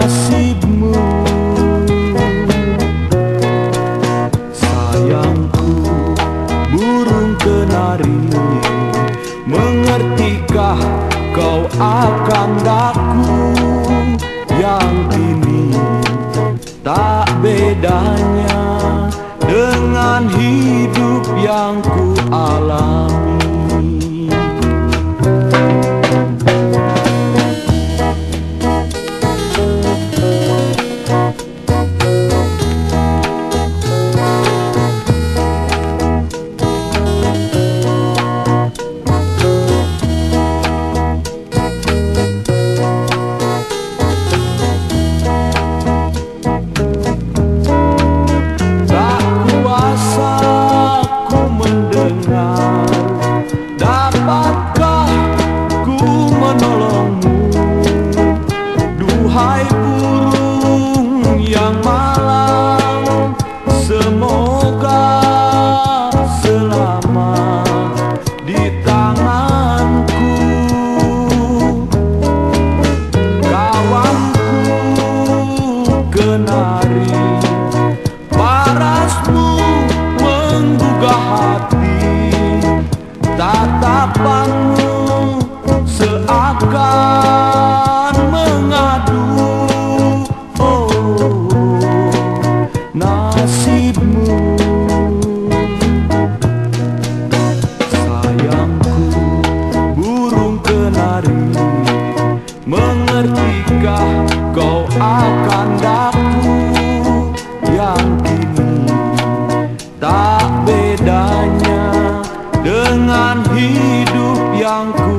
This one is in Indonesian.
nasibmu. Sayangku burung kenari Mengertikah kau 什么？Kau akan daku yang kini Tak bedanya dengan hidup yang ku